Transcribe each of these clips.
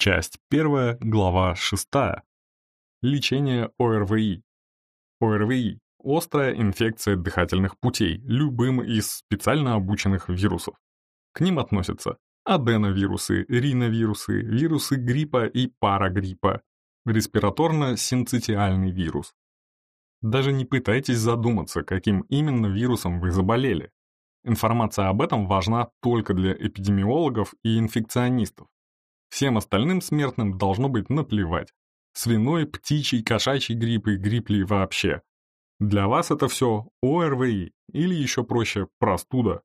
Часть 1, глава 6. Лечение ОРВИ. ОРВИ – острая инфекция дыхательных путей любым из специально обученных вирусов. К ним относятся аденовирусы, риновирусы, вирусы гриппа и парагриппа, респираторно-синцитиальный вирус. Даже не пытайтесь задуматься, каким именно вирусом вы заболели. Информация об этом важна только для эпидемиологов и инфекционистов. Всем остальным смертным должно быть наплевать. Свиной, птичий, кошачий грипп и грипп ли вообще. Для вас это все ОРВИ или еще проще простуда,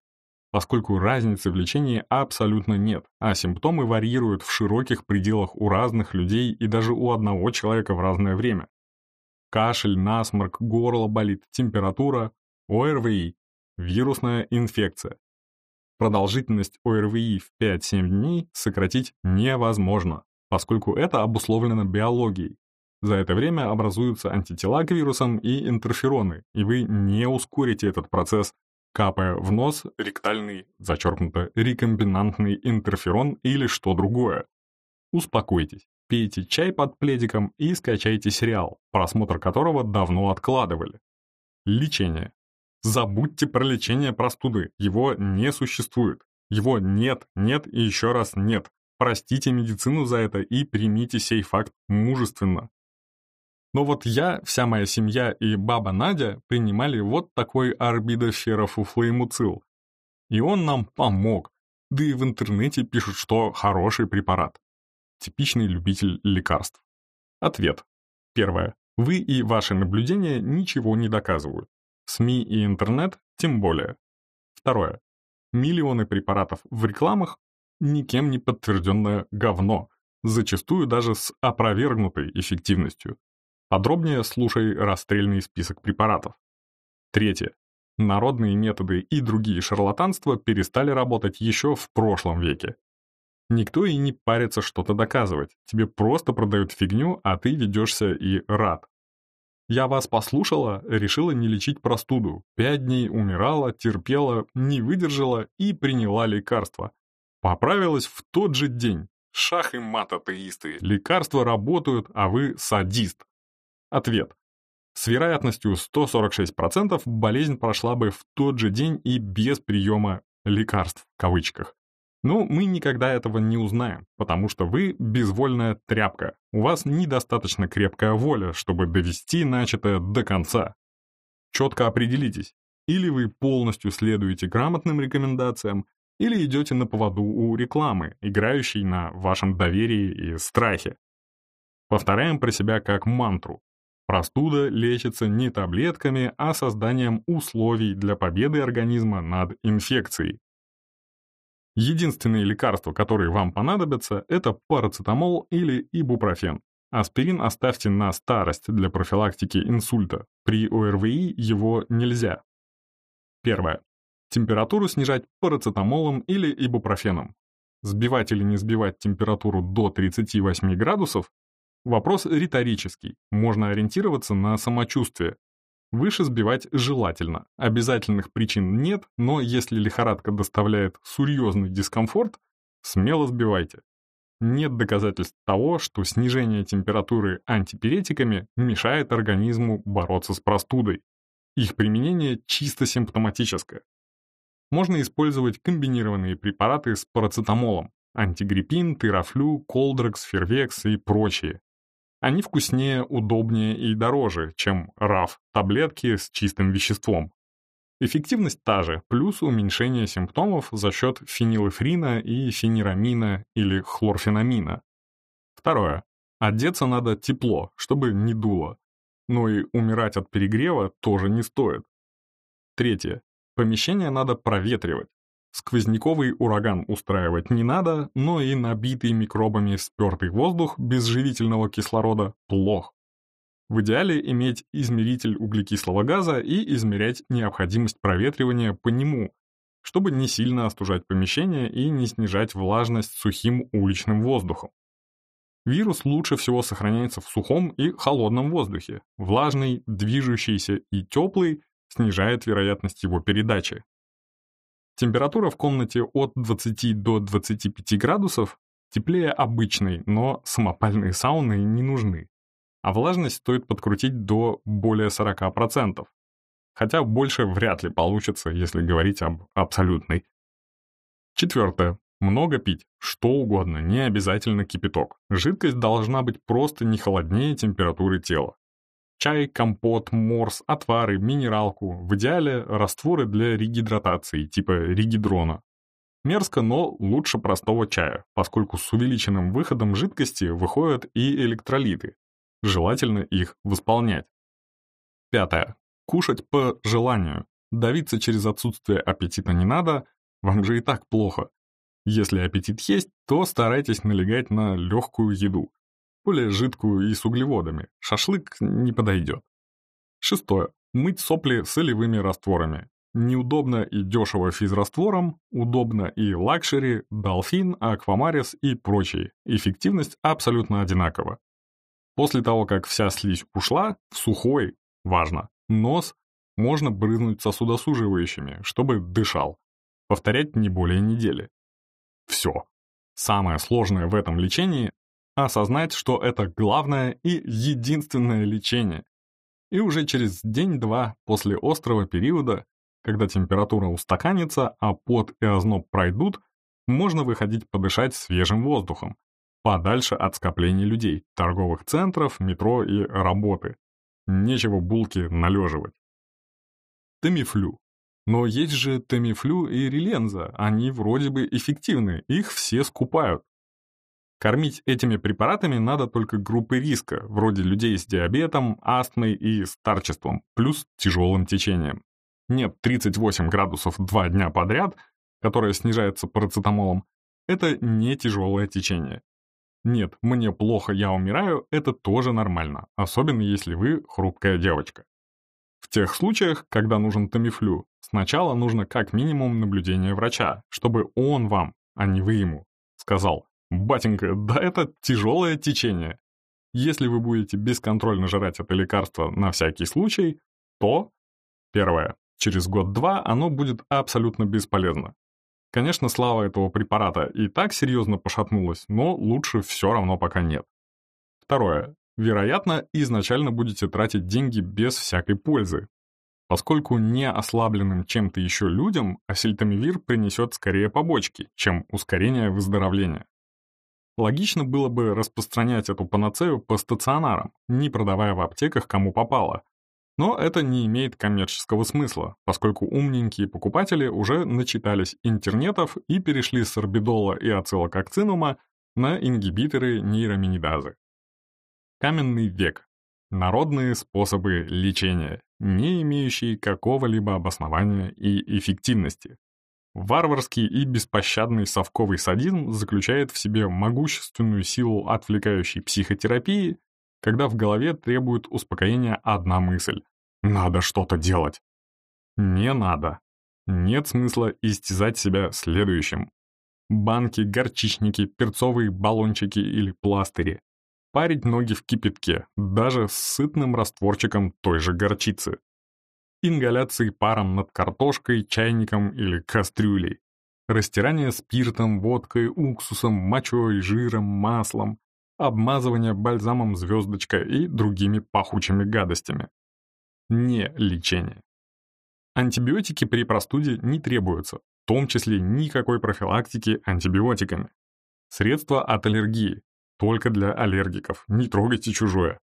поскольку разницы в лечении абсолютно нет, а симптомы варьируют в широких пределах у разных людей и даже у одного человека в разное время. Кашель, насморк, горло болит, температура, ОРВИ, вирусная инфекция. Продолжительность ОРВИ в 5-7 дней сократить невозможно, поскольку это обусловлено биологией. За это время образуются антитела к вирусам и интерфероны, и вы не ускорите этот процесс, капая в нос ректальный, зачеркнуто, рекомбинантный интерферон или что другое. Успокойтесь, пейте чай под пледиком и скачайте сериал, просмотр которого давно откладывали. Лечение. Забудьте про лечение простуды, его не существует. Его нет, нет и еще раз нет. Простите медицину за это и примите сей факт мужественно. Но вот я, вся моя семья и баба Надя принимали вот такой арбидоферофуфлоэмуцил. И он нам помог. Да и в интернете пишут, что хороший препарат. Типичный любитель лекарств. Ответ. Первое. Вы и ваши наблюдения ничего не доказывают. СМИ и интернет тем более. Второе. Миллионы препаратов в рекламах – никем не подтвержденное говно, зачастую даже с опровергнутой эффективностью. Подробнее слушай расстрельный список препаратов. Третье. Народные методы и другие шарлатанства перестали работать еще в прошлом веке. Никто и не парится что-то доказывать, тебе просто продают фигню, а ты ведешься и рад. Я вас послушала, решила не лечить простуду. Пять дней умирала, терпела, не выдержала и приняла лекарства. Поправилась в тот же день. Шах и мат атеисты. Лекарства работают, а вы садист. Ответ. С вероятностью 146% болезнь прошла бы в тот же день и без приема «лекарств» в кавычках. Но мы никогда этого не узнаем, потому что вы безвольная тряпка. У вас недостаточно крепкая воля, чтобы довести начатое до конца. Четко определитесь. Или вы полностью следуете грамотным рекомендациям, или идете на поводу у рекламы, играющей на вашем доверии и страхе. Повторяем про себя как мантру. Простуда лечится не таблетками, а созданием условий для победы организма над инфекцией. Единственные лекарства, которые вам понадобятся, это парацетамол или ибупрофен. Аспирин оставьте на старость для профилактики инсульта. При ОРВИ его нельзя. Первое. Температуру снижать парацетамолом или ибупрофеном. Сбивать или не сбивать температуру до 38 градусов – вопрос риторический, можно ориентироваться на самочувствие, Выше сбивать желательно. Обязательных причин нет, но если лихорадка доставляет серьезный дискомфорт, смело сбивайте. Нет доказательств того, что снижение температуры антипиретиками мешает организму бороться с простудой. Их применение чисто симптоматическое. Можно использовать комбинированные препараты с парацетамолом, антигриппин, терафлю, колдрекс, фервекс и прочие. Они вкуснее, удобнее и дороже, чем РАФ, таблетки с чистым веществом. Эффективность та же, плюс уменьшение симптомов за счет фенилэфрина и фенирамина или хлорфенамина. Второе. Одеться надо тепло, чтобы не дуло. Но и умирать от перегрева тоже не стоит. Третье. Помещение надо проветривать. Сквозняковый ураган устраивать не надо, но и набитый микробами спертый воздух без живительного кислорода плох. В идеале иметь измеритель углекислого газа и измерять необходимость проветривания по нему, чтобы не сильно остужать помещение и не снижать влажность сухим уличным воздухом. Вирус лучше всего сохраняется в сухом и холодном воздухе. Влажный, движущийся и теплый снижает вероятность его передачи. Температура в комнате от 20 до 25 градусов теплее обычной, но самопальные сауны не нужны. А влажность стоит подкрутить до более 40%. Хотя больше вряд ли получится, если говорить об абсолютной. Четвертое. Много пить, что угодно, не обязательно кипяток. Жидкость должна быть просто не холоднее температуры тела. Чай, компот, морс, отвары, минералку, в идеале растворы для регидратации, типа регидрона. Мерзко, но лучше простого чая, поскольку с увеличенным выходом жидкости выходят и электролиты. Желательно их восполнять. Пятое. Кушать по желанию. Давиться через отсутствие аппетита не надо, вам же и так плохо. Если аппетит есть, то старайтесь налегать на легкую еду, более жидкую и с углеводами. Шашлык не подойдет. Шестое. Мыть сопли солевыми растворами. Неудобно и дешево физраствором, удобно и luxury, долфин, аквамарис и прочие. Эффективность абсолютно одинакова. После того, как вся слизь ушла, в сухой, важно, нос можно брызнуть сосудосуживающими, чтобы дышал. Повторять не более недели. Все. Самое сложное в этом лечении — осознать, что это главное и единственное лечение. И уже через день-два после острого периода, когда температура устаканится, а пот и озноб пройдут, можно выходить подышать свежим воздухом, подальше от скоплений людей, торговых центров, метро и работы. Нечего булки належивать. Тамифлю. Но есть же Тамифлю и Реленза, они вроде бы эффективны, их все скупают. Кормить этими препаратами надо только группы риска, вроде людей с диабетом, астмой и старчеством, плюс тяжелым течением. Нет 38 градусов два дня подряд, которое снижается парацетамолом, это не тяжелое течение. Нет, мне плохо, я умираю, это тоже нормально, особенно если вы хрупкая девочка. В тех случаях, когда нужен тамифлю, сначала нужно как минимум наблюдение врача, чтобы он вам, а не вы ему, сказал, «Батенька, да это тяжелое течение. Если вы будете бесконтрольно жрать это лекарство на всякий случай, то, первое, через год-два оно будет абсолютно бесполезно. Конечно, слава этого препарата и так серьезно пошатнулась, но лучше все равно пока нет. Второе. Вероятно, изначально будете тратить деньги без всякой пользы. Поскольку не ослабленным чем-то еще людям, асельтамивир принесет скорее побочки, чем ускорение выздоровления. Логично было бы распространять эту панацею по стационарам, не продавая в аптеках кому попало, но это не имеет коммерческого смысла, поскольку умненькие покупатели уже начитались интернетов и перешли с орбидола и ацилококцинума на ингибиторы нейроминидазы. Каменный век. Народные способы лечения, не имеющие какого-либо обоснования и эффективности. Варварский и беспощадный совковый садизм заключает в себе могущественную силу отвлекающей психотерапии когда в голове требует успокоения одна мысль — «надо что-то делать». Не надо. Нет смысла истязать себя следующим. Банки, горчичники, перцовые баллончики или пластыри. Парить ноги в кипятке, даже с сытным растворчиком той же горчицы. Ингаляции паром над картошкой, чайником или кастрюлей. Растирание спиртом, водкой, уксусом, мочой, жиром, маслом обмазывание бальзамом звездочка и другими пахучими гадостями. Не лечение. Антибиотики при простуде не требуются, в том числе никакой профилактики антибиотиками. Средства от аллергии, только для аллергиков, не трогайте чужое.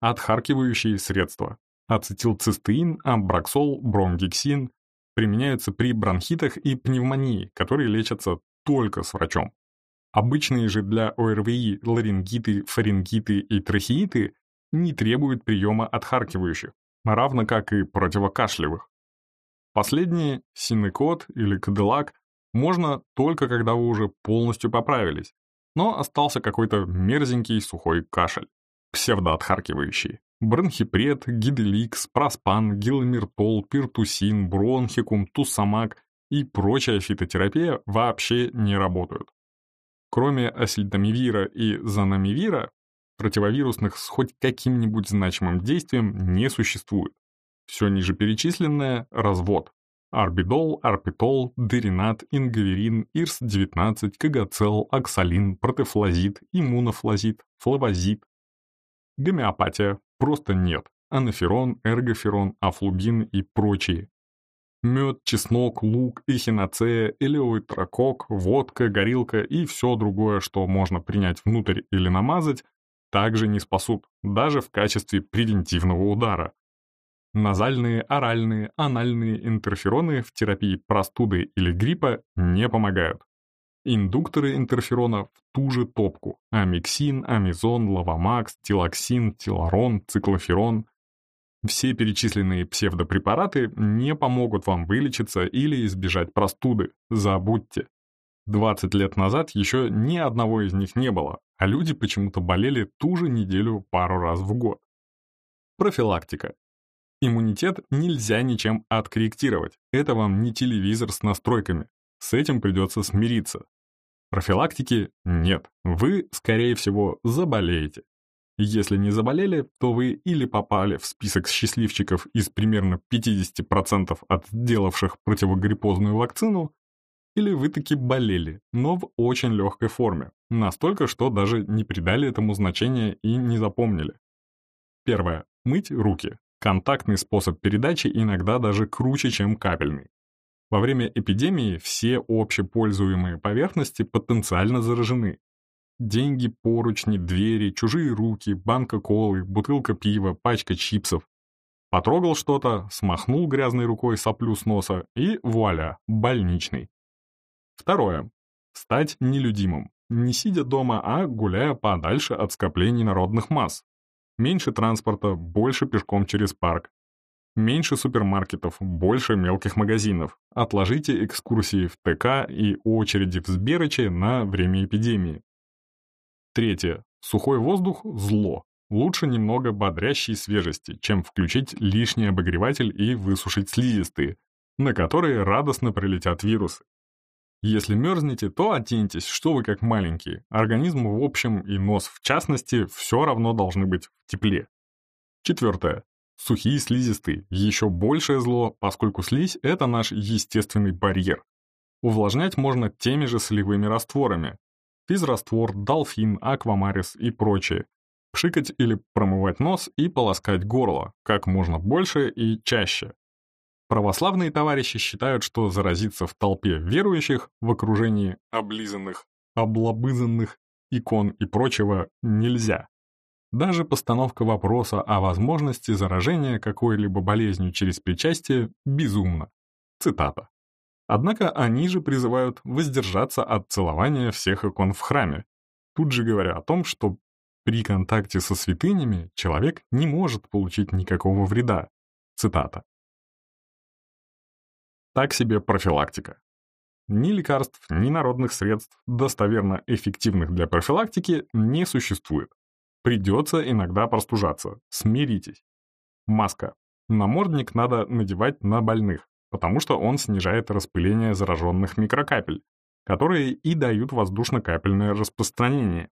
Отхаркивающие средства. Ацетилцистеин, амбраксол, бромгексин применяются при бронхитах и пневмонии, которые лечатся только с врачом. Обычные же для ОРВИ ларингиты, фарингиты и трахеиты не требуют приема отхаркивающих, равно как и противокашлевых. Последние, синекот или кадылак, можно только когда вы уже полностью поправились, но остался какой-то мерзенький сухой кашель, псевдоотхаркивающий. Бронхипред, гиделикс, проспан, гиломиртол, пиртусин, бронхикум, тусамак и прочая фитотерапия вообще не работают. Кроме асельдамивира и занамивира, противовирусных с хоть каким-нибудь значимым действием не существует. Все ниже перечисленное – развод. Арбидол, арпитол, деринат, ингаверин, ирс-19, кагацел, оксалин, протефлазид, иммунофлазид, флавозид. Гомеопатия просто нет. Анаферон, эргоферон, афлубин и прочие. Мед, чеснок, лук, эхиноцея, элеоитрокок, водка, горилка и все другое, что можно принять внутрь или намазать, также не спасут, даже в качестве превентивного удара. Назальные, оральные, анальные интерфероны в терапии простуды или гриппа не помогают. Индукторы интерферона в ту же топку – амиксин, амизон, лавамакс, тилоксин, тиларон, циклоферон. Все перечисленные псевдопрепараты не помогут вам вылечиться или избежать простуды, забудьте. 20 лет назад еще ни одного из них не было, а люди почему-то болели ту же неделю пару раз в год. Профилактика. Иммунитет нельзя ничем откорректировать. Это вам не телевизор с настройками. С этим придется смириться. Профилактики нет. Вы, скорее всего, заболеете. Если не заболели, то вы или попали в список счастливчиков из примерно 50% от делавших противогриппозную вакцину, или вы таки болели, но в очень легкой форме, настолько, что даже не придали этому значения и не запомнили. Первое. Мыть руки. Контактный способ передачи иногда даже круче, чем капельный. Во время эпидемии все общепользуемые поверхности потенциально заражены. Деньги, поручни, двери, чужие руки, банка колы, бутылка пива, пачка чипсов. Потрогал что-то, смахнул грязной рукой соплю с носа и вуаля, больничный. Второе. Стать нелюдимым. Не сидя дома, а гуляя подальше от скоплений народных масс. Меньше транспорта, больше пешком через парк. Меньше супермаркетов, больше мелких магазинов. Отложите экскурсии в ТК и очереди в Сберыче на время эпидемии. Третье. Сухой воздух – зло. Лучше немного бодрящей свежести, чем включить лишний обогреватель и высушить слизистые, на которые радостно прилетят вирусы. Если мерзнете, то оденьтесь, что вы как маленькие. Организм в общем и нос в частности все равно должны быть в тепле. Четвертое. Сухие слизистые – еще большее зло, поскольку слизь – это наш естественный барьер. Увлажнять можно теми же солевыми растворами. Физраствор, долфин, аквамарис и прочее. Пшикать или промывать нос и полоскать горло, как можно больше и чаще. Православные товарищи считают, что заразиться в толпе верующих в окружении облизанных, облобызанных икон и прочего нельзя. Даже постановка вопроса о возможности заражения какой-либо болезнью через причастие безумна. Цитата. Однако они же призывают воздержаться от целования всех икон в храме, тут же говоря о том, что при контакте со святынями человек не может получить никакого вреда. Цитата. Так себе профилактика. Ни лекарств, ни народных средств, достоверно эффективных для профилактики, не существует. Придется иногда простужаться. Смиритесь. Маска. Намордник надо надевать на больных, потому что он снижает распыление зараженных микрокапель, которые и дают воздушно-капельное распространение.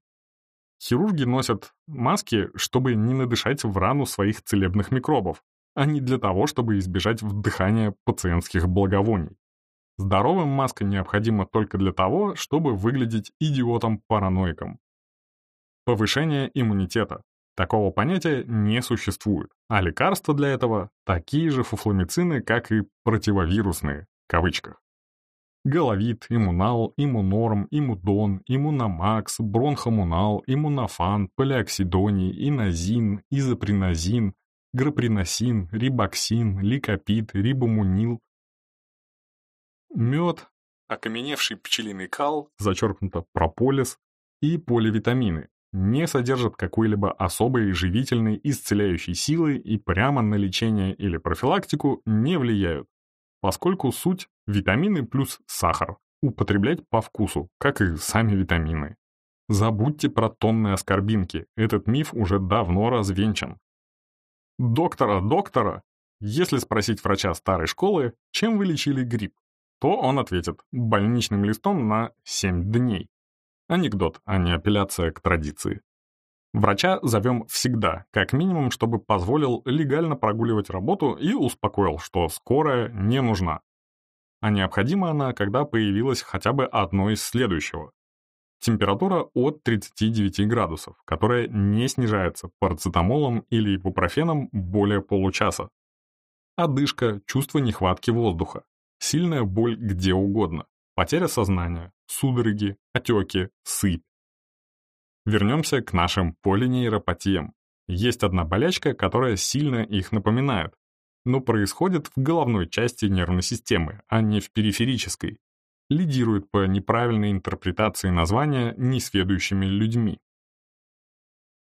Хирурги носят маски, чтобы не надышать в рану своих целебных микробов, а не для того, чтобы избежать вдыхания пациентских благовоний. Здоровым маска необходима только для того, чтобы выглядеть идиотом-параноиком. Повышение иммунитета. Такого понятия не существует, а лекарства для этого такие же фуфломицины, как и противовирусные, в кавычках. Головит, иммунал, иммунорм, иммудон, иммуномакс, бронхомунал, иммунофан, полиоксидоний, инозин, изопринозин, граприносин, рибоксин, ликопит, рибомунил. Мед, окаменевший пчелиный кал, зачеркнуто прополис и поливитамины не содержат какой-либо особой живительной исцеляющей силы и прямо на лечение или профилактику не влияют, поскольку суть – витамины плюс сахар, употреблять по вкусу, как и сами витамины. Забудьте про тонны аскорбинки, этот миф уже давно развенчан. Доктора, доктора! Если спросить врача старой школы, чем вы лечили грипп, то он ответит больничным листом на 7 дней. Анекдот, а не апелляция к традиции. Врача зовем всегда, как минимум, чтобы позволил легально прогуливать работу и успокоил, что скорая не нужна. а необходима она, когда появилась хотя бы одно из следующего. Температура от 39 градусов, которая не снижается парацетамолом или ибупрофеном более получаса. Одышка, чувство нехватки воздуха, сильная боль где угодно, потеря сознания, судороги, отеки, сыпь. Вернемся к нашим полинейропатиям. Есть одна болячка, которая сильно их напоминает, но происходит в головной части нервной системы, а не в периферической. Лидирует по неправильной интерпретации названия несведущими людьми.